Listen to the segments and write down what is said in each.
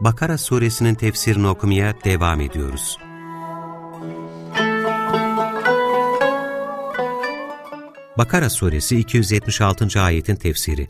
Bakara suresinin tefsirini okumaya devam ediyoruz. Bakara suresi 276. ayetin tefsiri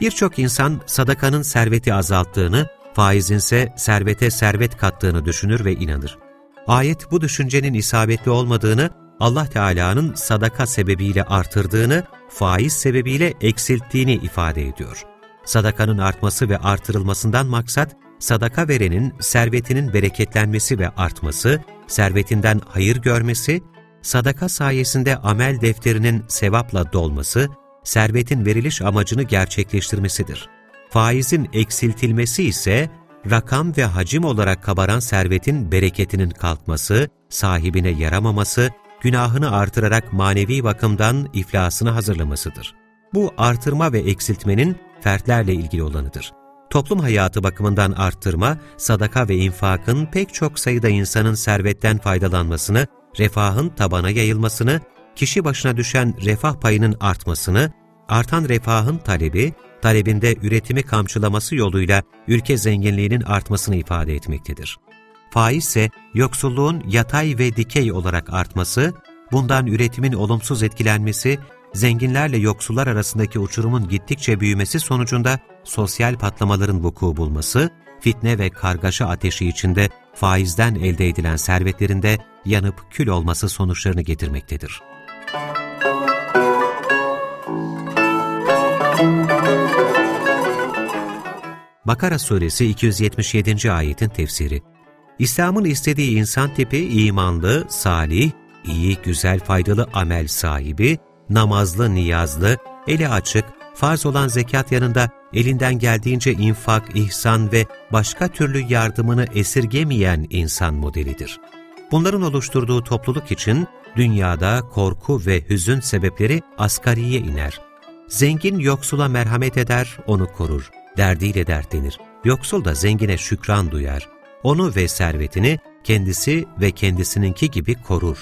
Birçok insan sadakanın serveti azalttığını, faizinse servete servet kattığını düşünür ve inanır. Ayet bu düşüncenin isabetli olmadığını, Allah Teala'nın sadaka sebebiyle artırdığını, faiz sebebiyle eksilttiğini ifade ediyor. Sadakanın artması ve artırılmasından maksat, sadaka verenin servetinin bereketlenmesi ve artması, servetinden hayır görmesi, sadaka sayesinde amel defterinin sevapla dolması, servetin veriliş amacını gerçekleştirmesidir. Faizin eksiltilmesi ise, rakam ve hacim olarak kabaran servetin bereketinin kalkması, sahibine yaramaması, günahını artırarak manevi bakımdan iflasını hazırlamasıdır. Bu artırma ve eksiltmenin fertlerle ilgili olanıdır. Toplum hayatı bakımından arttırma, sadaka ve infakın pek çok sayıda insanın servetten faydalanmasını, refahın tabana yayılmasını, kişi başına düşen refah payının artmasını, artan refahın talebi, talebinde üretimi kamçılaması yoluyla ülke zenginliğinin artmasını ifade etmektedir. Faiz ise yoksulluğun yatay ve dikey olarak artması, bundan üretimin olumsuz etkilenmesi, zenginlerle yoksullar arasındaki uçurumun gittikçe büyümesi sonucunda sosyal patlamaların vuku bulması, fitne ve kargaşa ateşi içinde faizden elde edilen servetlerinde yanıp kül olması sonuçlarını getirmektedir. Bakara Suresi 277. ayetin tefsiri İslam'ın istediği insan tipi imanlı, salih, iyi, güzel, faydalı amel sahibi, namazlı, niyazlı, eli açık, farz olan zekat yanında elinden geldiğince infak, ihsan ve başka türlü yardımını esirgemeyen insan modelidir. Bunların oluşturduğu topluluk için dünyada korku ve hüzün sebepleri asgariye iner. Zengin yoksula merhamet eder, onu korur. Derdiyle dertlenir. Yoksul da zengine şükran duyar. Onu ve servetini kendisi ve kendisininki gibi korur.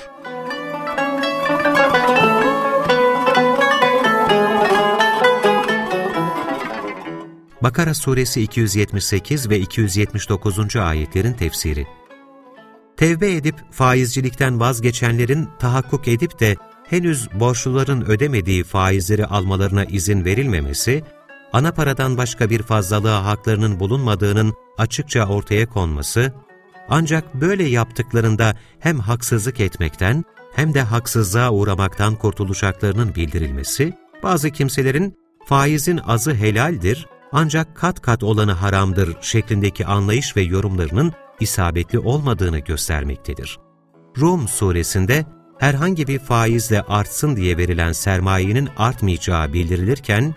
Bakara suresi 278 ve 279. ayetlerin tefsiri Tevbe edip faizcilikten vazgeçenlerin tahakkuk edip de henüz borçluların ödemediği faizleri almalarına izin verilmemesi, ana paradan başka bir fazlalığa haklarının bulunmadığının açıkça ortaya konması, ancak böyle yaptıklarında hem haksızlık etmekten hem de haksızlığa uğramaktan kurtulacaklarının bildirilmesi, bazı kimselerin faizin azı helaldir, ancak kat kat olanı haramdır şeklindeki anlayış ve yorumlarının isabetli olmadığını göstermektedir. Rum suresinde herhangi bir faizle artsın diye verilen sermayenin artmayacağı bildirilirken,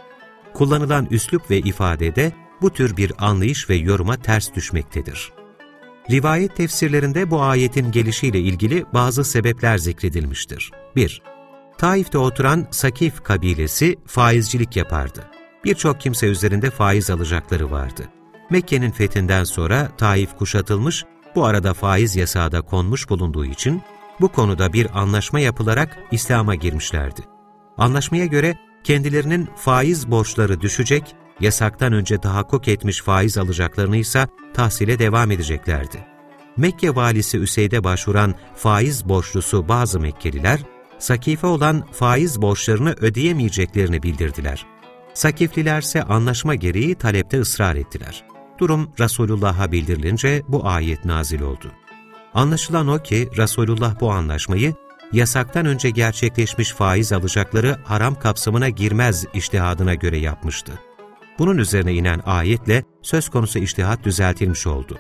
kullanılan üslup ve ifadede bu tür bir anlayış ve yoruma ters düşmektedir. Rivayet tefsirlerinde bu ayetin gelişiyle ilgili bazı sebepler zikredilmiştir. 1. Taif'te oturan Sakif kabilesi faizcilik yapardı birçok kimse üzerinde faiz alacakları vardı. Mekke'nin fethinden sonra Taif kuşatılmış, bu arada faiz yasağı da konmuş bulunduğu için bu konuda bir anlaşma yapılarak İslam'a girmişlerdi. Anlaşmaya göre kendilerinin faiz borçları düşecek, yasaktan önce tahakkuk etmiş faiz alacaklarını ise tahsile devam edeceklerdi. Mekke valisi Üseyd'e başvuran faiz borçlusu bazı Mekkeliler, sakife olan faiz borçlarını ödeyemeyeceklerini bildirdiler. Sakiflilerse anlaşma gereği talepte ısrar ettiler. Durum Resulullah'a bildirilince bu ayet nazil oldu. Anlaşılan o ki Resulullah bu anlaşmayı yasaktan önce gerçekleşmiş faiz alacakları haram kapsamına girmez iştihadına göre yapmıştı. Bunun üzerine inen ayetle söz konusu iştihat düzeltilmiş oldu.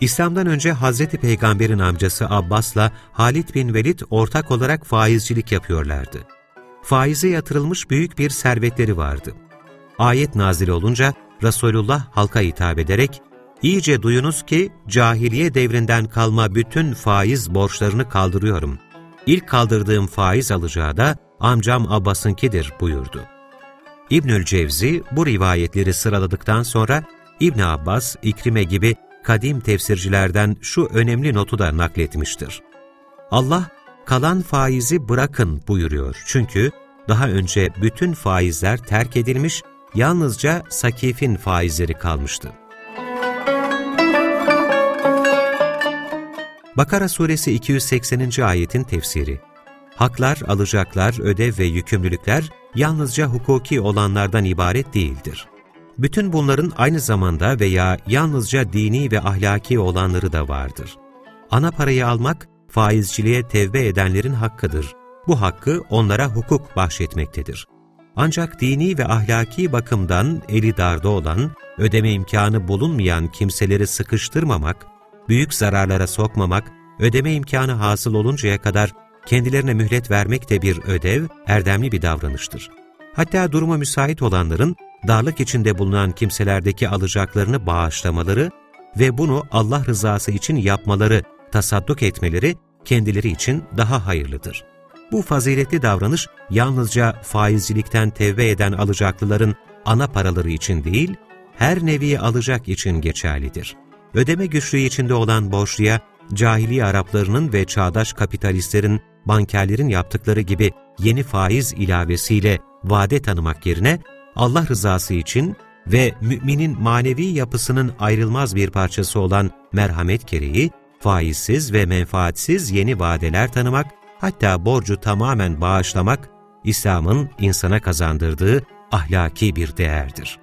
İslam'dan önce Hazreti Peygamber'in amcası Abbas'la Halid bin Velid ortak olarak faizcilik yapıyorlardı faize yatırılmış büyük bir servetleri vardı. Ayet nazil olunca Resulullah halka hitap ederek, İyice duyunuz ki cahiliye devrinden kalma bütün faiz borçlarını kaldırıyorum. İlk kaldırdığım faiz alacağı da amcam Abbas'ınkidir buyurdu. İbnül Cevzi bu rivayetleri sıraladıktan sonra İbn Abbas, İkrime gibi kadim tefsircilerden şu önemli notu da nakletmiştir. Allah, kalan faizi bırakın buyuruyor. Çünkü daha önce bütün faizler terk edilmiş, yalnızca sakifin faizleri kalmıştı. Bakara suresi 280. ayetin tefsiri Haklar, alacaklar, ödev ve yükümlülükler yalnızca hukuki olanlardan ibaret değildir. Bütün bunların aynı zamanda veya yalnızca dini ve ahlaki olanları da vardır. Ana parayı almak, faizciliğe tevbe edenlerin hakkıdır. Bu hakkı onlara hukuk bahşetmektedir. Ancak dini ve ahlaki bakımdan eli darda olan, ödeme imkanı bulunmayan kimseleri sıkıştırmamak, büyük zararlara sokmamak, ödeme imkanı hasıl oluncaya kadar kendilerine mühlet vermek de bir ödev, erdemli bir davranıştır. Hatta duruma müsait olanların darlık içinde bulunan kimselerdeki alacaklarını bağışlamaları ve bunu Allah rızası için yapmaları, tasadduk etmeleri kendileri için daha hayırlıdır. Bu faziletli davranış yalnızca faizcilikten tevbe eden alacaklıların ana paraları için değil, her nevi alacak için geçerlidir. Ödeme güçlüğü içinde olan borçluya, cahiliye Araplarının ve çağdaş kapitalistlerin, bankerlerin yaptıkları gibi yeni faiz ilavesiyle vade tanımak yerine Allah rızası için ve müminin manevi yapısının ayrılmaz bir parçası olan merhamet gereği faizsiz ve menfaatsiz yeni vadeler tanımak, hatta borcu tamamen bağışlamak, İslam'ın insana kazandırdığı ahlaki bir değerdir.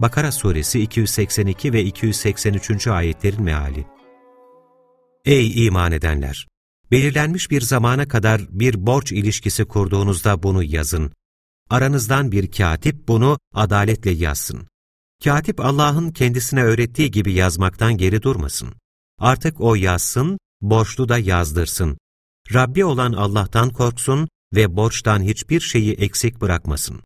Bakara Suresi 282 ve 283. ayetlerin meali Ey iman edenler! Belirlenmiş bir zamana kadar bir borç ilişkisi kurduğunuzda bunu yazın. Aranızdan bir katip bunu adaletle yazsın. Katip Allah'ın kendisine öğrettiği gibi yazmaktan geri durmasın. Artık o yazsın, borçlu da yazdırsın. Rabbi olan Allah'tan korksun ve borçtan hiçbir şeyi eksik bırakmasın.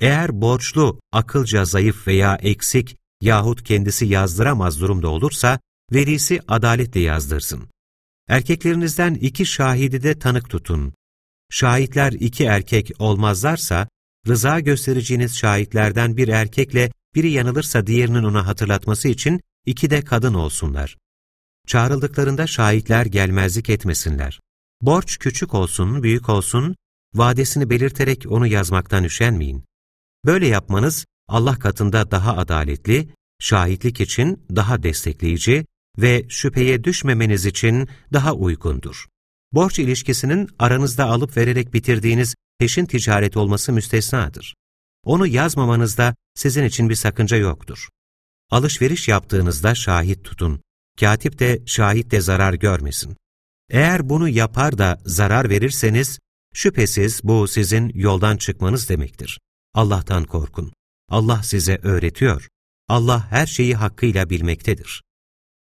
Eğer borçlu akılca zayıf veya eksik yahut kendisi yazdıramaz durumda olursa, velisi adaletle yazdırsın. Erkeklerinizden iki şahidi de tanık tutun. Şahitler iki erkek olmazlarsa, rıza göstereceğiniz şahitlerden bir erkekle biri yanılırsa diğerinin ona hatırlatması için iki de kadın olsunlar. Çağrıldıklarında şahitler gelmezlik etmesinler. Borç küçük olsun, büyük olsun, vadesini belirterek onu yazmaktan üşenmeyin. Böyle yapmanız Allah katında daha adaletli, şahitlik için daha destekleyici ve şüpheye düşmemeniz için daha uygundur. Borç ilişkisinin aranızda alıp vererek bitirdiğiniz peşin ticaret olması müstesnadır. Onu yazmamanızda sizin için bir sakınca yoktur. Alışveriş yaptığınızda şahit tutun. Katip de şahit de zarar görmesin. Eğer bunu yapar da zarar verirseniz, şüphesiz bu sizin yoldan çıkmanız demektir. Allah'tan korkun. Allah size öğretiyor. Allah her şeyi hakkıyla bilmektedir.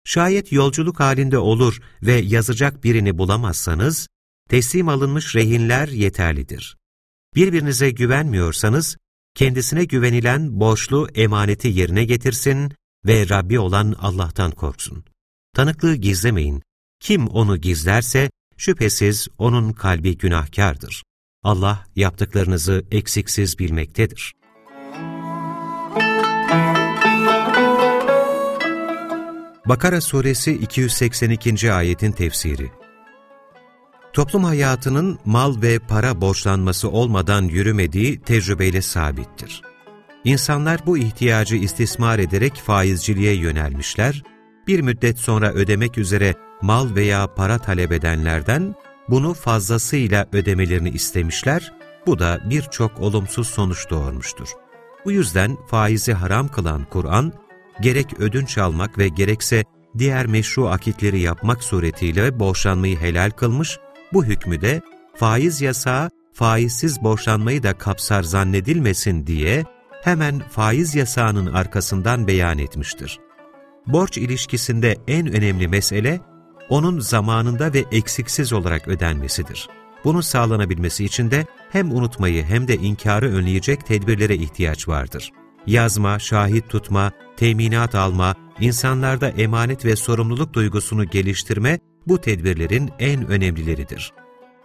Şayet yolculuk halinde olur ve yazacak birini bulamazsanız, teslim alınmış rehinler yeterlidir. Birbirinize güvenmiyorsanız, kendisine güvenilen borçlu emaneti yerine getirsin ve Rabbi olan Allah'tan korksun. Tanıklığı gizlemeyin. Kim onu gizlerse, şüphesiz onun kalbi günahkardır. Allah yaptıklarınızı eksiksiz bilmektedir. Bakara Suresi 282. ayetin tefsiri Toplum hayatının mal ve para borçlanması olmadan yürümediği tecrübeyle sabittir. İnsanlar bu ihtiyacı istismar ederek faizciliğe yönelmişler, bir müddet sonra ödemek üzere mal veya para talep edenlerden bunu fazlasıyla ödemelerini istemişler, bu da birçok olumsuz sonuç doğurmuştur. Bu yüzden faizi haram kılan Kur'an, gerek ödünç almak ve gerekse diğer meşru akitleri yapmak suretiyle borçlanmayı helal kılmış, bu hükmü de faiz yasağı faizsiz borçlanmayı da kapsar zannedilmesin diye hemen faiz yasağının arkasından beyan etmiştir. Borç ilişkisinde en önemli mesele, onun zamanında ve eksiksiz olarak ödenmesidir. Bunun sağlanabilmesi için de hem unutmayı hem de inkarı önleyecek tedbirlere ihtiyaç vardır. Yazma, şahit tutma, teminat alma, insanlarda emanet ve sorumluluk duygusunu geliştirme bu tedbirlerin en önemlileridir.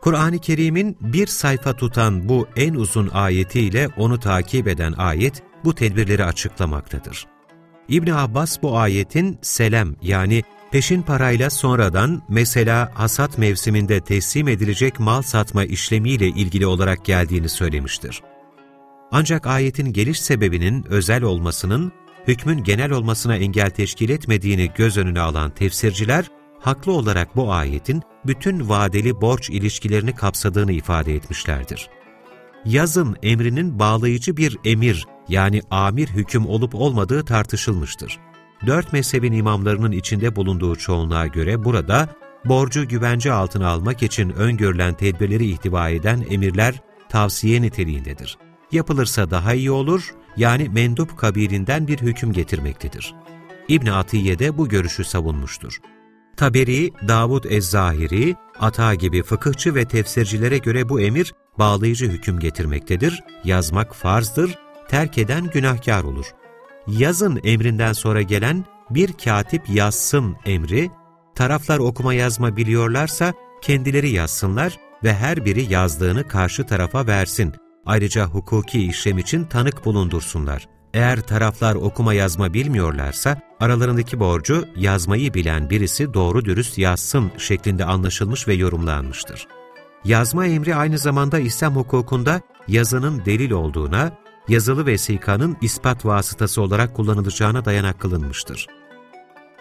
Kur'an-ı Kerim'in bir sayfa tutan bu en uzun ayetiyle onu takip eden ayet bu tedbirleri açıklamaktadır. İbn Abbas bu ayetin selem yani peşin parayla sonradan mesela hasat mevsiminde teslim edilecek mal satma işlemiyle ilgili olarak geldiğini söylemiştir. Ancak ayetin geliş sebebinin özel olmasının hükmün genel olmasına engel teşkil etmediğini göz önüne alan tefsirciler, haklı olarak bu ayetin bütün vadeli borç ilişkilerini kapsadığını ifade etmişlerdir. Yazın emrinin bağlayıcı bir emir yani amir hüküm olup olmadığı tartışılmıştır. Dört mezhebin imamlarının içinde bulunduğu çoğunluğa göre burada borcu güvence altına almak için öngörülen tedbirleri ihtiva eden emirler tavsiye niteliğindedir. Yapılırsa daha iyi olur, yani mendup kabilinden bir hüküm getirmektedir. İbn Atiye de bu görüşü savunmuştur. Taberi, Davud Ez-Zahiri, Ata gibi fıkıhçı ve tefsircilere göre bu emir bağlayıcı hüküm getirmektedir, yazmak farzdır, terk eden günahkar olur. Yazın emrinden sonra gelen bir katip yazsın emri, taraflar okuma yazma biliyorlarsa kendileri yazsınlar ve her biri yazdığını karşı tarafa versin. Ayrıca hukuki işlem için tanık bulundursunlar. Eğer taraflar okuma yazma bilmiyorlarsa, aralarındaki borcu yazmayı bilen birisi doğru dürüst yazsın şeklinde anlaşılmış ve yorumlanmıştır. Yazma emri aynı zamanda İslam hukukunda yazının delil olduğuna, yazılı vesikanın ispat vasıtası olarak kullanılacağına dayanak kılınmıştır.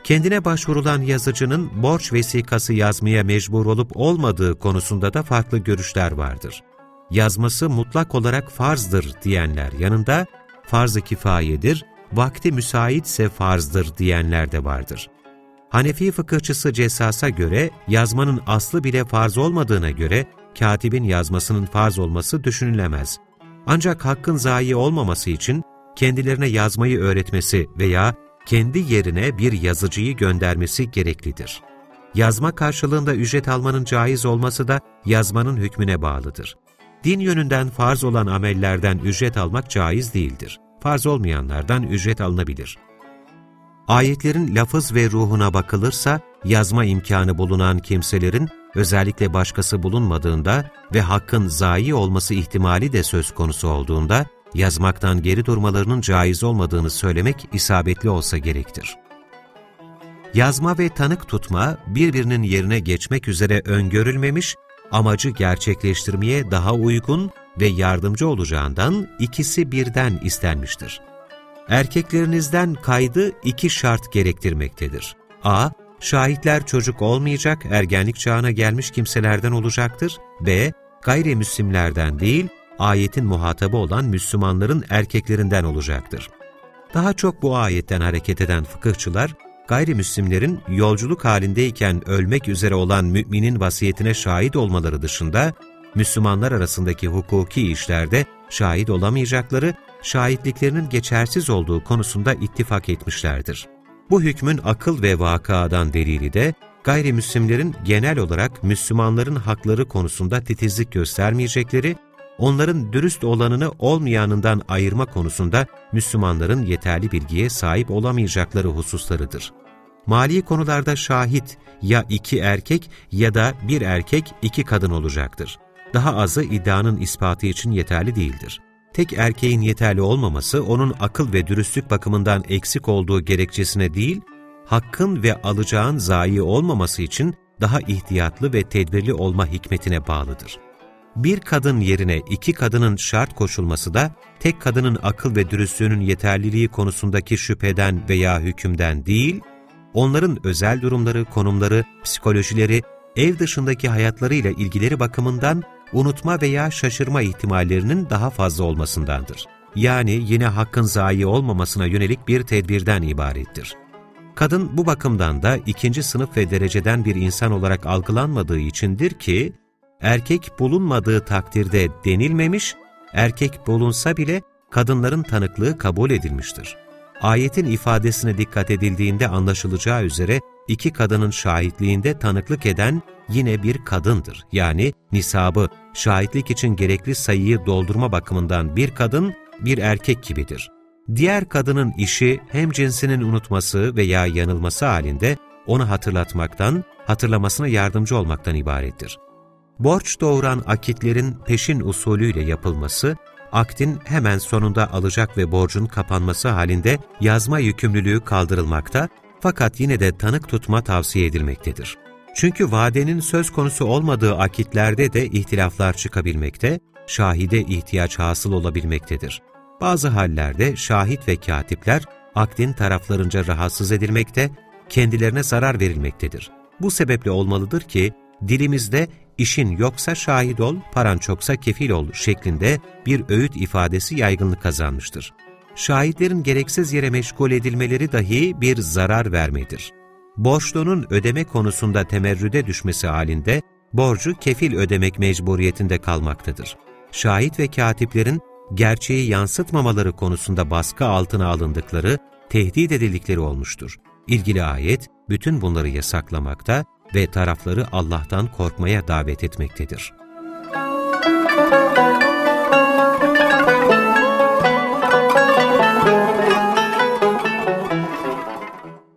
Kendine başvurulan yazıcının borç vesikası yazmaya mecbur olup olmadığı konusunda da farklı görüşler vardır. Yazması mutlak olarak farzdır diyenler yanında, farz-ı kifayedir, vakti müsaitse farzdır diyenler de vardır. Hanefi fıkıhçısı Cessas'a göre yazmanın aslı bile farz olmadığına göre katibin yazmasının farz olması düşünülemez. Ancak hakkın zayi olmaması için kendilerine yazmayı öğretmesi veya kendi yerine bir yazıcıyı göndermesi gereklidir. Yazma karşılığında ücret almanın caiz olması da yazmanın hükmüne bağlıdır. Din yönünden farz olan amellerden ücret almak caiz değildir. Farz olmayanlardan ücret alınabilir. Ayetlerin lafız ve ruhuna bakılırsa, yazma imkanı bulunan kimselerin özellikle başkası bulunmadığında ve hakkın zayi olması ihtimali de söz konusu olduğunda, yazmaktan geri durmalarının caiz olmadığını söylemek isabetli olsa gerektir. Yazma ve tanık tutma, birbirinin yerine geçmek üzere öngörülmemiş, amacı gerçekleştirmeye daha uygun ve yardımcı olacağından ikisi birden istenmiştir. Erkeklerinizden kaydı iki şart gerektirmektedir. a- Şahitler çocuk olmayacak, ergenlik çağına gelmiş kimselerden olacaktır. B. Gayrimüslimlerden değil, ayetin muhatabı olan Müslümanların erkeklerinden olacaktır. Daha çok bu ayetten hareket eden fıkıhçılar, gayrimüslimlerin yolculuk halindeyken ölmek üzere olan müminin vasiyetine şahit olmaları dışında, Müslümanlar arasındaki hukuki işlerde şahit olamayacakları, şahitliklerinin geçersiz olduğu konusunda ittifak etmişlerdir. Bu hükmün akıl ve vakadan delili de, gayrimüslimlerin genel olarak Müslümanların hakları konusunda titizlik göstermeyecekleri, onların dürüst olanını olmayanından ayırma konusunda Müslümanların yeterli bilgiye sahip olamayacakları hususlarıdır. Mali konularda şahit ya iki erkek ya da bir erkek iki kadın olacaktır. Daha azı iddianın ispatı için yeterli değildir tek erkeğin yeterli olmaması onun akıl ve dürüstlük bakımından eksik olduğu gerekçesine değil, hakkın ve alacağın zayi olmaması için daha ihtiyatlı ve tedbirli olma hikmetine bağlıdır. Bir kadın yerine iki kadının şart koşulması da tek kadının akıl ve dürüstlüğünün yeterliliği konusundaki şüpheden veya hükümden değil, onların özel durumları, konumları, psikolojileri, ev dışındaki hayatlarıyla ilgileri bakımından unutma veya şaşırma ihtimallerinin daha fazla olmasındandır. Yani yine hakkın zayi olmamasına yönelik bir tedbirden ibarettir. Kadın bu bakımdan da ikinci sınıf ve dereceden bir insan olarak algılanmadığı içindir ki, erkek bulunmadığı takdirde denilmemiş, erkek bulunsa bile kadınların tanıklığı kabul edilmiştir. Ayetin ifadesine dikkat edildiğinde anlaşılacağı üzere iki kadının şahitliğinde tanıklık eden yine bir kadındır. Yani nisabı, şahitlik için gerekli sayıyı doldurma bakımından bir kadın, bir erkek gibidir. Diğer kadının işi hem cinsinin unutması veya yanılması halinde onu hatırlatmaktan, hatırlamasına yardımcı olmaktan ibarettir. Borç doğuran akitlerin peşin usulüyle yapılması, aktin hemen sonunda alacak ve borcun kapanması halinde yazma yükümlülüğü kaldırılmakta fakat yine de tanık tutma tavsiye edilmektedir. Çünkü vadenin söz konusu olmadığı akitlerde de ihtilaflar çıkabilmekte, şahide ihtiyaç hasıl olabilmektedir. Bazı hallerde şahit ve katipler akdin taraflarınca rahatsız edilmekte, kendilerine zarar verilmektedir. Bu sebeple olmalıdır ki dilimizde işin yoksa şahit ol, paran çoksa kefil ol şeklinde bir öğüt ifadesi yaygınlık kazanmıştır. Şahitlerin gereksiz yere meşgul edilmeleri dahi bir zarar vermedir. Borçlunun ödeme konusunda temerrüde düşmesi halinde borcu kefil ödemek mecburiyetinde kalmaktadır. Şahit ve katiplerin gerçeği yansıtmamaları konusunda baskı altına alındıkları, tehdit edildikleri olmuştur. İlgili ayet bütün bunları yasaklamakta ve tarafları Allah'tan korkmaya davet etmektedir.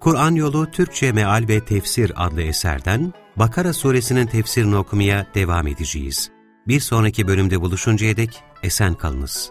Kur'an Yolu Türkçe Meal ve Tefsir adlı eserden Bakara suresinin tefsirini okumaya devam edeceğiz. Bir sonraki bölümde buluşuncaya dek esen kalınız.